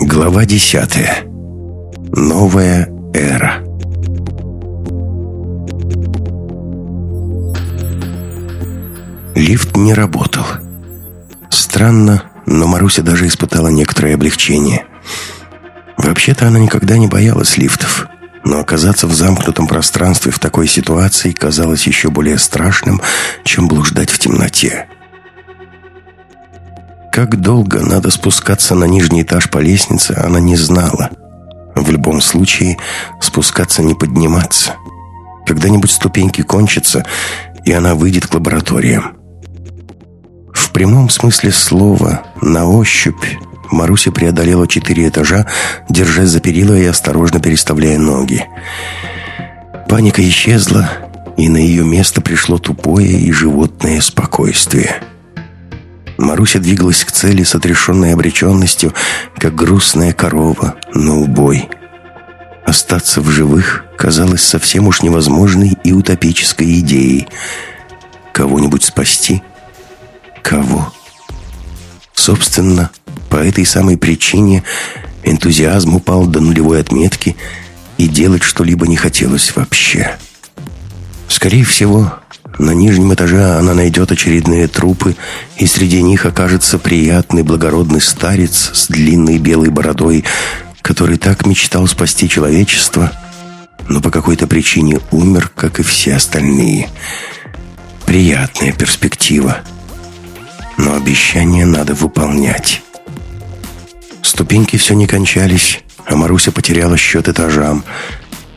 Глава десятая. Новая эра. Лифт не работал. Странно, но Маруся даже испытала некоторое облегчение. Вообще-то она никогда не боялась лифтов, но оказаться в замкнутом пространстве в такой ситуации казалось еще более страшным, чем блуждать в темноте. Как долго надо спускаться на нижний этаж по лестнице, она не знала. В любом случае, спускаться не подниматься. Когда-нибудь ступеньки кончатся, и она выйдет к лабораториям. В прямом смысле слова, на ощупь, Маруся преодолела четыре этажа, держась за перила и осторожно переставляя ноги. Паника исчезла, и на ее место пришло тупое и животное спокойствие. Маруся двигалась к цели с отрешенной обреченностью, как грустная корова на убой. Остаться в живых казалось совсем уж невозможной и утопической идеей. Кого-нибудь спасти? Кого? Собственно, по этой самой причине энтузиазм упал до нулевой отметки, и делать что-либо не хотелось вообще. Скорее всего, на нижнем этаже она найдет очередные трупы, и среди них окажется приятный благородный старец с длинной белой бородой, который так мечтал спасти человечество, но по какой-то причине умер, как и все остальные. Приятная перспектива. Но обещание надо выполнять. Ступеньки все не кончались, а Маруся потеряла счет этажам –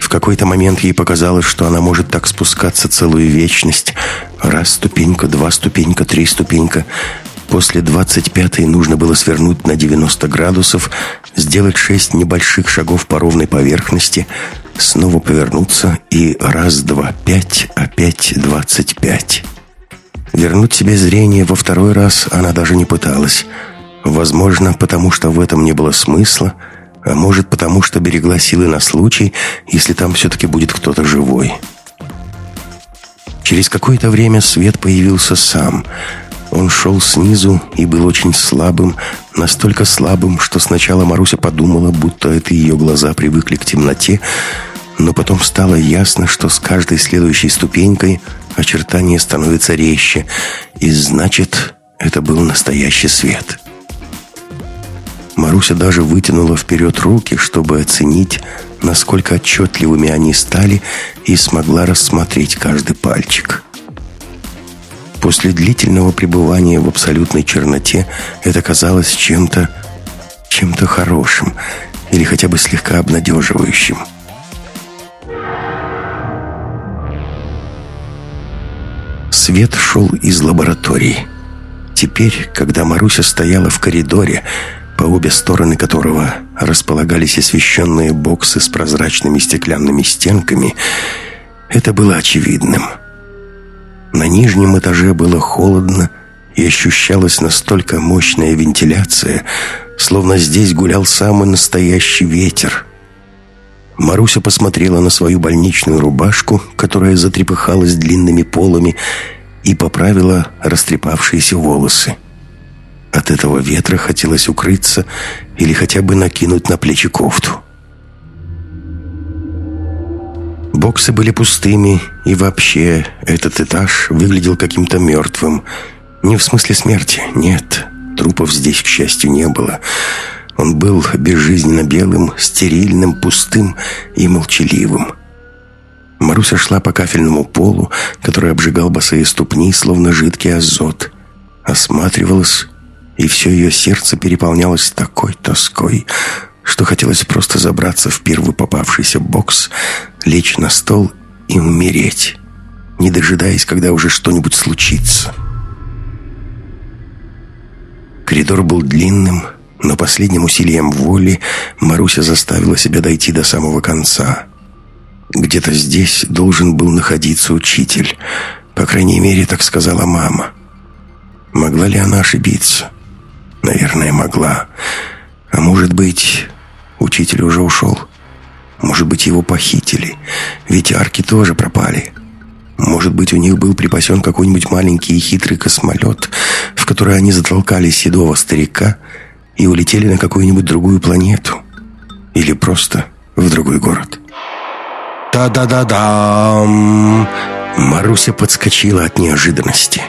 в какой-то момент ей показалось, что она может так спускаться целую вечность. Раз ступенька, два ступенька, три ступенька. После двадцать пятой нужно было свернуть на 90 градусов, сделать шесть небольших шагов по ровной поверхности, снова повернуться и раз, два, пять, опять двадцать пять. Вернуть себе зрение во второй раз она даже не пыталась. Возможно, потому что в этом не было смысла – а может, потому что берегла силы на случай, если там все-таки будет кто-то живой. Через какое-то время свет появился сам. Он шел снизу и был очень слабым, настолько слабым, что сначала Маруся подумала, будто это ее глаза привыкли к темноте, но потом стало ясно, что с каждой следующей ступенькой очертания становятся резче, и значит, это был настоящий свет. Маруся даже вытянула вперед руки, чтобы оценить, насколько отчетливыми они стали, и смогла рассмотреть каждый пальчик. После длительного пребывания в абсолютной черноте это казалось чем-то чем-то хорошим или хотя бы слегка обнадеживающим. Свет шел из лаборатории. Теперь, когда Маруся стояла в коридоре, по обе стороны которого располагались освещенные боксы с прозрачными стеклянными стенками, это было очевидным. На нижнем этаже было холодно, и ощущалась настолько мощная вентиляция, словно здесь гулял самый настоящий ветер. Маруся посмотрела на свою больничную рубашку, которая затрепыхалась длинными полами, и поправила растрепавшиеся волосы. От этого ветра хотелось укрыться или хотя бы накинуть на плечи кофту. Боксы были пустыми, и вообще этот этаж выглядел каким-то мертвым. Не в смысле смерти, нет. Трупов здесь, к счастью, не было. Он был безжизненно белым, стерильным, пустым и молчаливым. Маруся шла по кафельному полу, который обжигал босые ступни, словно жидкий азот. Осматривалась и все ее сердце переполнялось такой тоской, что хотелось просто забраться в первый попавшийся бокс, лечь на стол и умереть, не дожидаясь, когда уже что-нибудь случится. Коридор был длинным, но последним усилием воли Маруся заставила себя дойти до самого конца. Где-то здесь должен был находиться учитель. По крайней мере, так сказала мама. Могла ли она ошибиться? Наверное, могла. А может быть, учитель уже ушел? Может быть, его похитили? Ведь арки тоже пропали. Может быть, у них был припасен какой-нибудь маленький и хитрый космолет, в который они затолкали седого старика и улетели на какую-нибудь другую планету. Или просто в другой город. Та-да-да-дам! Маруся подскочила от неожиданности.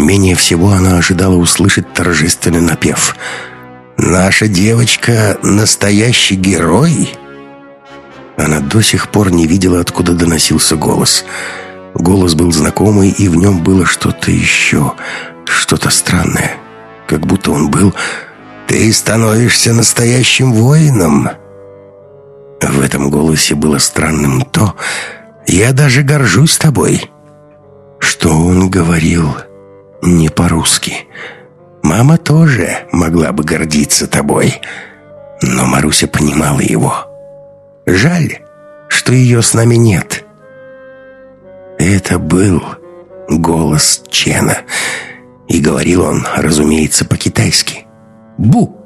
Менее всего она ожидала услышать торжественный напев. «Наша девочка — настоящий герой?» Она до сих пор не видела, откуда доносился голос. Голос был знакомый, и в нем было что-то еще, что-то странное. Как будто он был «Ты становишься настоящим воином!» В этом голосе было странным то «Я даже горжусь тобой!» Что он говорил не по-русски. Мама тоже могла бы гордиться тобой, но Маруся понимала его. Жаль, что ее с нами нет. Это был голос Чена, и говорил он, разумеется, по-китайски. «Бу!»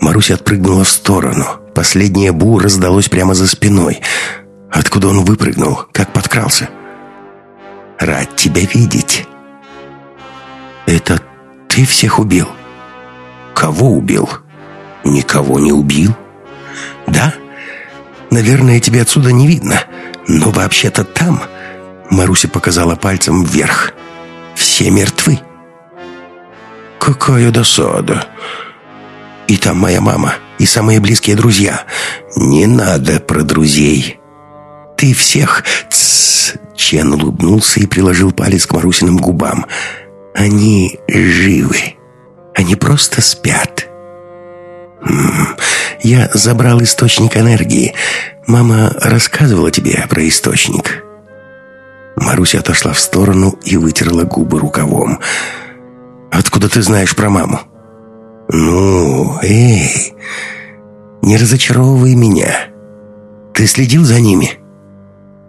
Маруся отпрыгнула в сторону. Последнее «бу» раздалось прямо за спиной. Откуда он выпрыгнул? Как подкрался? «Рад тебя видеть!» «Это ты всех убил?» «Кого убил?» «Никого не убил?» «Да? Наверное, тебе отсюда не видно, но вообще-то там...» Маруся показала пальцем вверх. «Все мертвы». «Какая досада!» «И там моя мама, и самые близкие друзья. Не надо про друзей. Ты всех...» Чен улыбнулся и приложил палец к Марусиным губам. «Они живы. Они просто спят». «Я забрал источник энергии. Мама рассказывала тебе про источник». Маруся отошла в сторону и вытерла губы рукавом. «Откуда ты знаешь про маму?» «Ну, эй, не разочаровывай меня. Ты следил за ними?»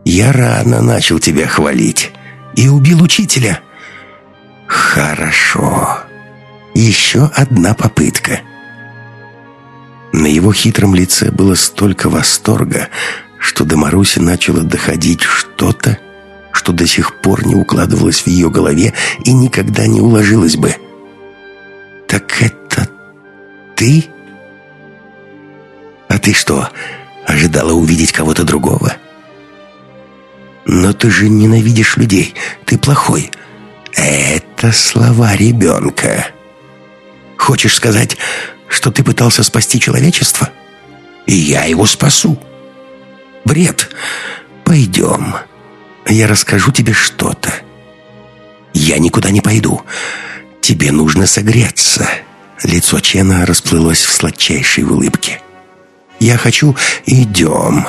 «Я рано начал тебя хвалить и убил учителя». «Хорошо. Еще одна попытка». На его хитром лице было столько восторга, что до Маруси начало доходить что-то, что до сих пор не укладывалось в ее голове и никогда не уложилось бы. «Так это ты?» «А ты что, ожидала увидеть кого-то другого?» «Но ты же ненавидишь людей, ты плохой». «Это слова ребенка». «Хочешь сказать, что ты пытался спасти человечество?» «И я его спасу». «Бред. Пойдем». Я расскажу тебе что-то. Я никуда не пойду. Тебе нужно согреться. Лицо Чена расплылось в сладчайшей улыбке. Я хочу... Идем.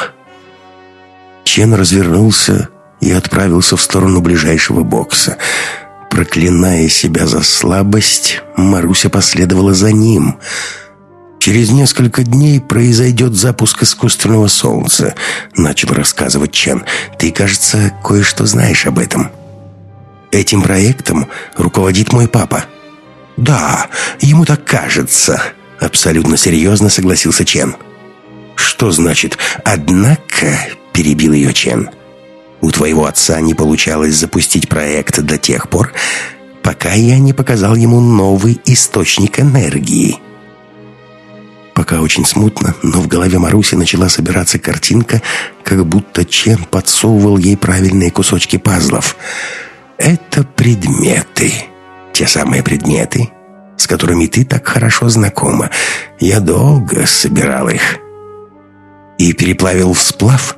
Чен развернулся и отправился в сторону ближайшего бокса. Проклиная себя за слабость, Маруся последовала за ним — Через несколько дней произойдет запуск искусственного солнца», — начал рассказывать Чен. «Ты, кажется, кое-что знаешь об этом». «Этим проектом руководит мой папа». «Да, ему так кажется», — абсолютно серьезно согласился Чен. «Что значит «однако», — перебил ее Чен. «У твоего отца не получалось запустить проект до тех пор, пока я не показал ему новый источник энергии». Пока очень смутно, но в голове Маруси начала собираться картинка, как будто Чен подсовывал ей правильные кусочки пазлов. «Это предметы. Те самые предметы, с которыми ты так хорошо знакома. Я долго собирал их. И переплавил в сплав.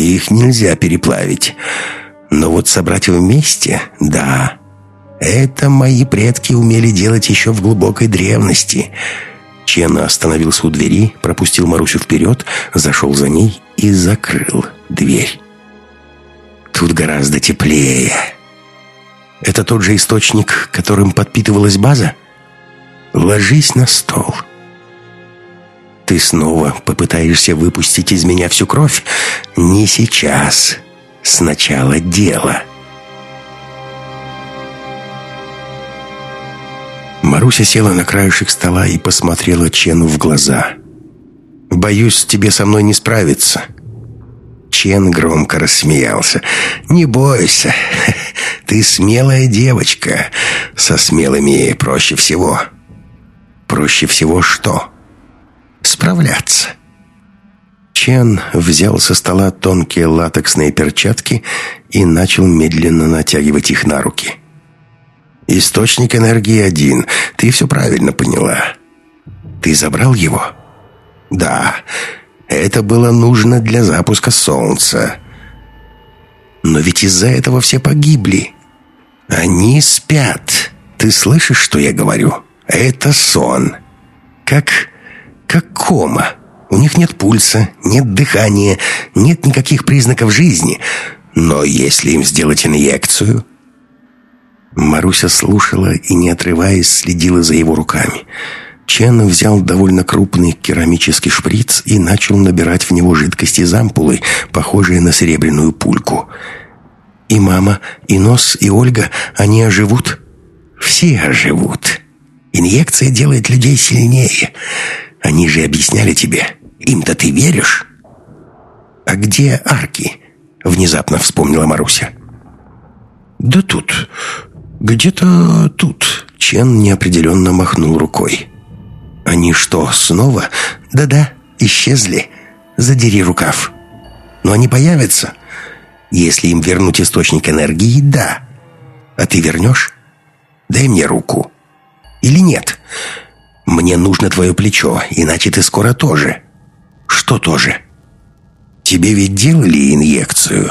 Их нельзя переплавить. Но вот собрать вместе — да. Это мои предки умели делать еще в глубокой древности». Чен остановился у двери, пропустил Марусю вперед, зашел за ней и закрыл дверь. Тут гораздо теплее. Это тот же источник, которым подпитывалась база? Ложись на стол. Ты снова попытаешься выпустить из меня всю кровь? Не сейчас. Сначала дело. Маруся села на краешек стола и посмотрела Чену в глаза. «Боюсь, тебе со мной не справиться». Чен громко рассмеялся. «Не бойся, Ты смелая девочка. Со смелыми проще всего. Проще всего что? Справляться. Чен взял со стола тонкие латексные перчатки и начал медленно натягивать их на руки. «Источник энергии один. Ты все правильно поняла. Ты забрал его?» «Да. Это было нужно для запуска Солнца. Но ведь из-за этого все погибли. Они спят. Ты слышишь, что я говорю? Это сон. Как... как кома». У них нет пульса, нет дыхания, нет никаких признаков жизни. Но если им сделать инъекцию... Маруся слушала и, не отрываясь, следила за его руками. Чен взял довольно крупный керамический шприц и начал набирать в него жидкость из ампулы, похожие на серебряную пульку. «И мама, и Нос, и Ольга, они оживут?» «Все оживут. Инъекция делает людей сильнее. Они же объясняли тебе, им-то ты веришь?» «А где арки?» — внезапно вспомнила Маруся. «Да тут. Где-то тут». Чен неопределенно махнул рукой. «Они что, снова?» «Да-да, исчезли. Задери рукав. Но они появятся. Если им вернуть источник энергии, да. А ты вернешь? Дай мне руку. Или нет? Мне нужно твое плечо, иначе ты скоро тоже». «Что тоже?» «Тебе ведь делали инъекцию?»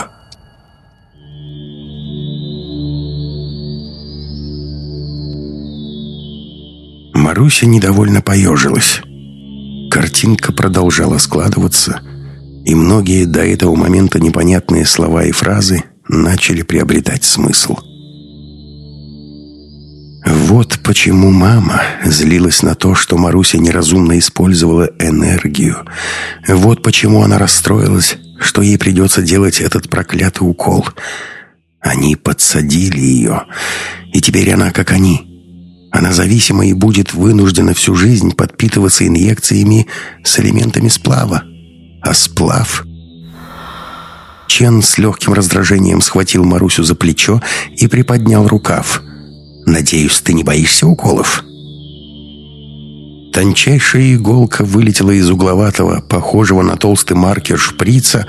Маруся недовольно поежилась. Картинка продолжала складываться, и многие до этого момента непонятные слова и фразы начали приобретать смысл. Вот почему мама злилась на то, что Маруся неразумно использовала энергию. Вот почему она расстроилась, что ей придется делать этот проклятый укол. Они подсадили ее, и теперь она как они. Она зависима и будет вынуждена всю жизнь подпитываться инъекциями с элементами сплава. А сплав... Чен с легким раздражением схватил Марусю за плечо и приподнял рукав – Надеюсь, ты не боишься уколов?» Тончайшая иголка вылетела из угловатого, похожего на толстый маркер шприца,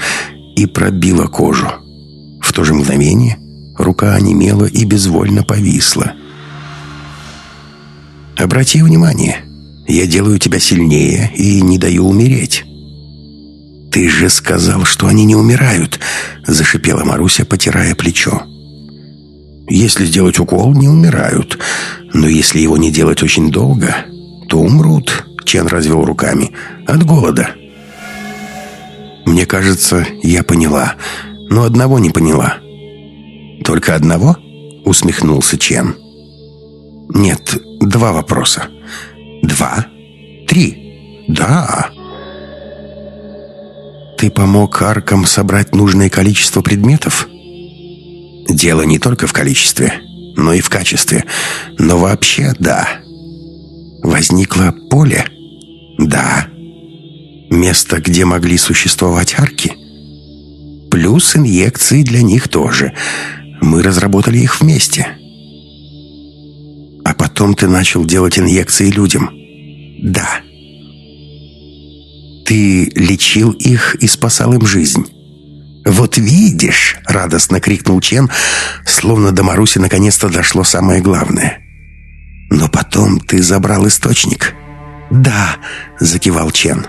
и пробила кожу. В то же мгновение рука онемела и безвольно повисла. «Обрати внимание, я делаю тебя сильнее и не даю умереть». «Ты же сказал, что они не умирают», — зашипела Маруся, потирая плечо. Если сделать укол, не умирают. Но если его не делать очень долго, то умрут. Чен развел руками. От голода. Мне кажется, я поняла. Но одного не поняла. Только одного? Усмехнулся Чен. Нет, два вопроса. Два? Три? Да. Ты помог аркам собрать нужное количество предметов? Дело не только в количестве, но и в качестве. Но вообще, да. Возникло поле? Да. Место, где могли существовать арки? Плюс инъекции для них тоже. Мы разработали их вместе. А потом ты начал делать инъекции людям. Да. Ты лечил их и спасал им жизнь. «Вот видишь!» — радостно крикнул Чен, словно до Маруси наконец-то дошло самое главное. «Но потом ты забрал источник». «Да!» — закивал Чен.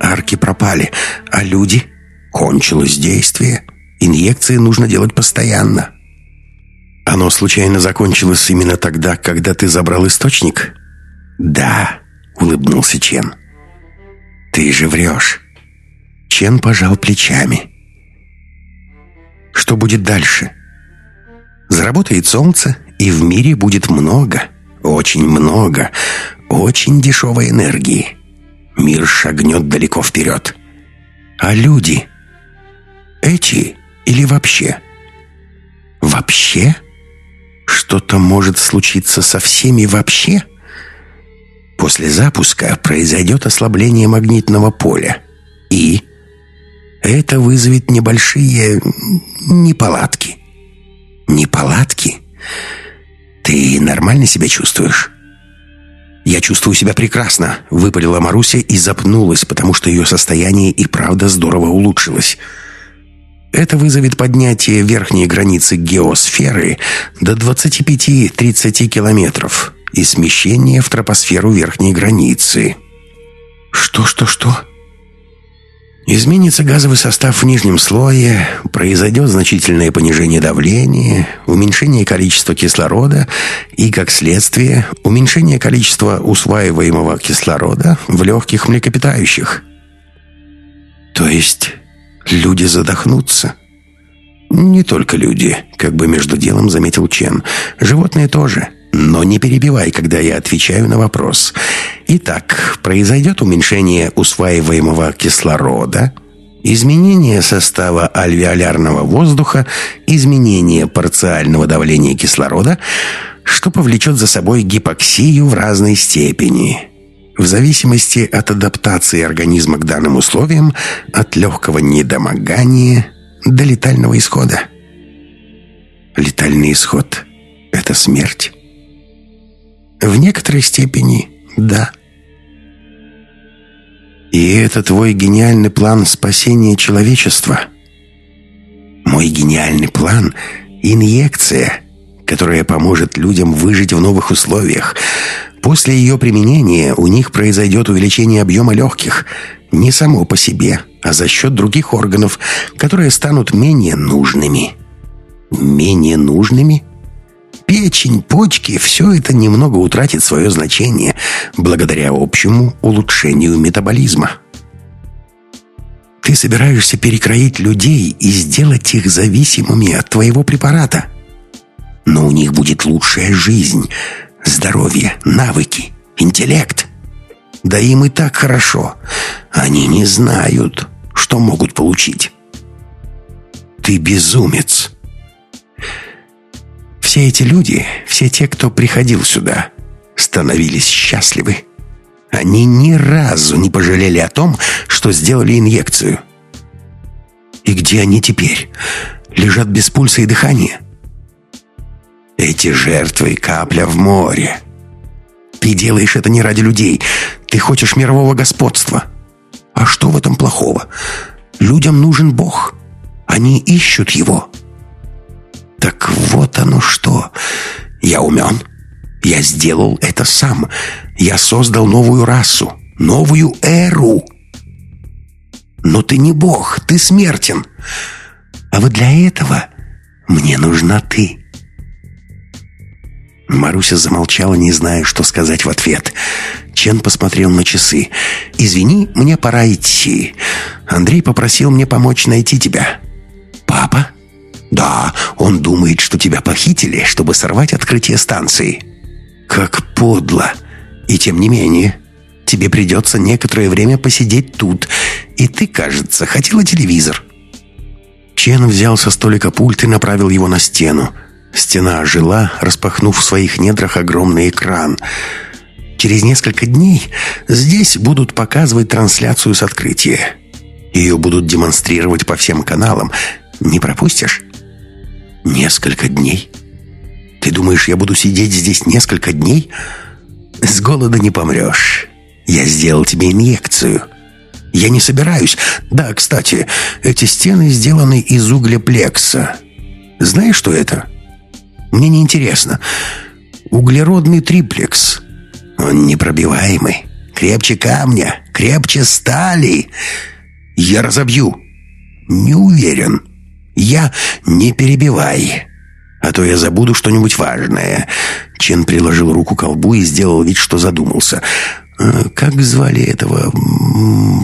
«Арки пропали, а люди...» «Кончилось действие. Инъекции нужно делать постоянно». «Оно случайно закончилось именно тогда, когда ты забрал источник?» «Да», — улыбнулся Чен. «Ты же врешь». Чен пожал плечами. Что будет дальше? Заработает солнце, и в мире будет много, очень много, очень дешевой энергии. Мир шагнет далеко вперед. А люди? Эти или вообще? Вообще? Что-то может случиться со всеми вообще? После запуска произойдет ослабление магнитного поля. И это вызовет небольшие неполадки. Неполадки? Ты нормально себя чувствуешь? «Я чувствую себя прекрасно», — выпалила Маруся и запнулась, потому что ее состояние и правда здорово улучшилось. Это вызовет поднятие верхней границы геосферы до 25-30 километров и смещение в тропосферу верхней границы. «Что-что-что?» Изменится газовый состав в нижнем слое, произойдет значительное понижение давления, уменьшение количества кислорода и, как следствие, уменьшение количества усваиваемого кислорода в легких млекопитающих. То есть люди задохнутся? Не только люди, как бы между делом заметил Чен. Животные тоже. Но не перебивай, когда я отвечаю на вопрос. Итак, произойдет уменьшение усваиваемого кислорода, изменение состава альвеолярного воздуха, изменение парциального давления кислорода, что повлечет за собой гипоксию в разной степени. В зависимости от адаптации организма к данным условиям, от легкого недомогания до летального исхода. Летальный исход – это смерть. В некоторой степени да. И это твой гениальный план спасения человечества? Мой гениальный план – инъекция, которая поможет людям выжить в новых условиях. После ее применения у них произойдет увеличение объема легких, не само по себе, а за счет других органов, которые станут менее нужными. Менее нужными – Печень, почки – все это немного утратит свое значение благодаря общему улучшению метаболизма. Ты собираешься перекроить людей и сделать их зависимыми от твоего препарата. Но у них будет лучшая жизнь, здоровье, навыки, интеллект. Да им и так хорошо. Они не знают, что могут получить. Ты безумец. Все эти люди, все те, кто приходил сюда, становились счастливы. Они ни разу не пожалели о том, что сделали инъекцию. И где они теперь? Лежат без пульса и дыхания? Эти жертвы — капля в море. Ты делаешь это не ради людей. Ты хочешь мирового господства. А что в этом плохого? Людям нужен Бог. Они ищут его. Так вот оно что. Я умен. Я сделал это сам. Я создал новую расу, новую эру. Но ты не бог, ты смертен. А вот для этого мне нужна ты. Маруся замолчала, не зная, что сказать в ответ. Чен посмотрел на часы. «Извини, мне пора идти. Андрей попросил мне помочь найти тебя». «Папа?» «Да, он думает, что тебя похитили, чтобы сорвать открытие станции». «Как подло! И тем не менее, тебе придется некоторое время посидеть тут, и ты, кажется, хотела телевизор». Чен взял со столика пульт и направил его на стену. Стена ожила, распахнув в своих недрах огромный экран. Через несколько дней здесь будут показывать трансляцию с открытия. Ее будут демонстрировать по всем каналам. Не пропустишь? Несколько дней? Ты думаешь, я буду сидеть здесь несколько дней? С голода не помрешь. Я сделал тебе инъекцию. Я не собираюсь. Да, кстати, эти стены сделаны из углеплекса. Знаешь, что это? Мне не интересно. Углеродный триплекс. Он непробиваемый. Крепче камня, крепче стали. Я разобью. Не уверен. Я не перебивай, а то я забуду что-нибудь важное. Чен приложил руку к колбу и сделал вид, что задумался. «Э, как звали этого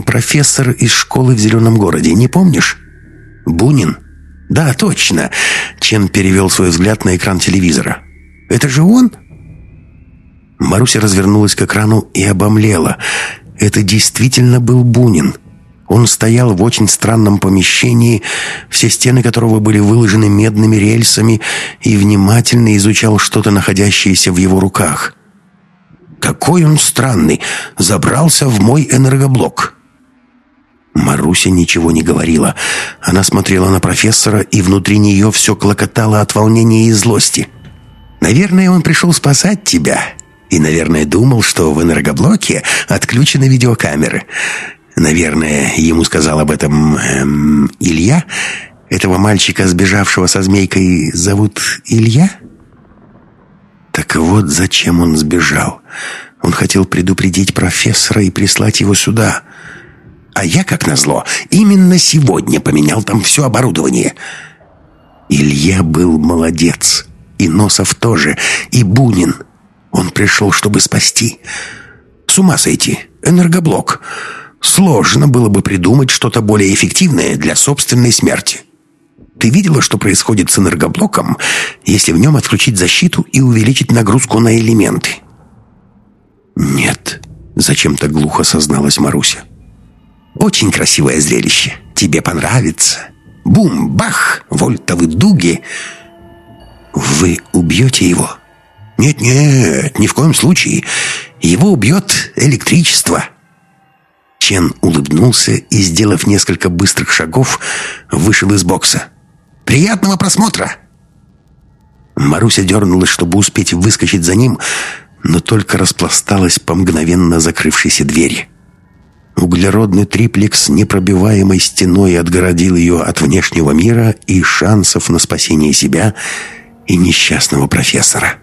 профессор из школы в Зеленом городе, не помнишь? Бунин? Да, точно. Чен перевел свой взгляд на экран телевизора. Это же он? Маруся развернулась к экрану и обомлела. Это действительно был Бунин. Он стоял в очень странном помещении, все стены которого были выложены медными рельсами, и внимательно изучал что-то, находящееся в его руках. «Какой он странный! Забрался в мой энергоблок!» Маруся ничего не говорила. Она смотрела на профессора, и внутри нее все клокотало от волнения и злости. «Наверное, он пришел спасать тебя. И, наверное, думал, что в энергоблоке отключены видеокамеры. Наверное, ему сказал об этом эм, Илья. Этого мальчика, сбежавшего со змейкой, зовут Илья?» Так вот, зачем он сбежал. Он хотел предупредить профессора и прислать его сюда. А я, как назло, именно сегодня поменял там все оборудование. Илья был молодец. И Носов тоже. И Бунин. Он пришел, чтобы спасти. С ума сойти. Энергоблок. Сложно было бы придумать что-то более эффективное для собственной смерти. Ты видела, что происходит с энергоблоком, если в нем отключить защиту и увеличить нагрузку на элементы? Нет, зачем-то глухо созналась Маруся. Очень красивое зрелище. Тебе понравится. Бум-бах, вольтовы дуги. Вы убьете его? Нет-нет, ни в коем случае. Его убьет электричество. Чен улыбнулся и, сделав несколько быстрых шагов, вышел из бокса. Приятного просмотра!» Маруся дернулась, чтобы успеть выскочить за ним, но только распласталась по мгновенно закрывшейся двери. Углеродный триплекс непробиваемой стеной отгородил ее от внешнего мира и шансов на спасение себя и несчастного профессора.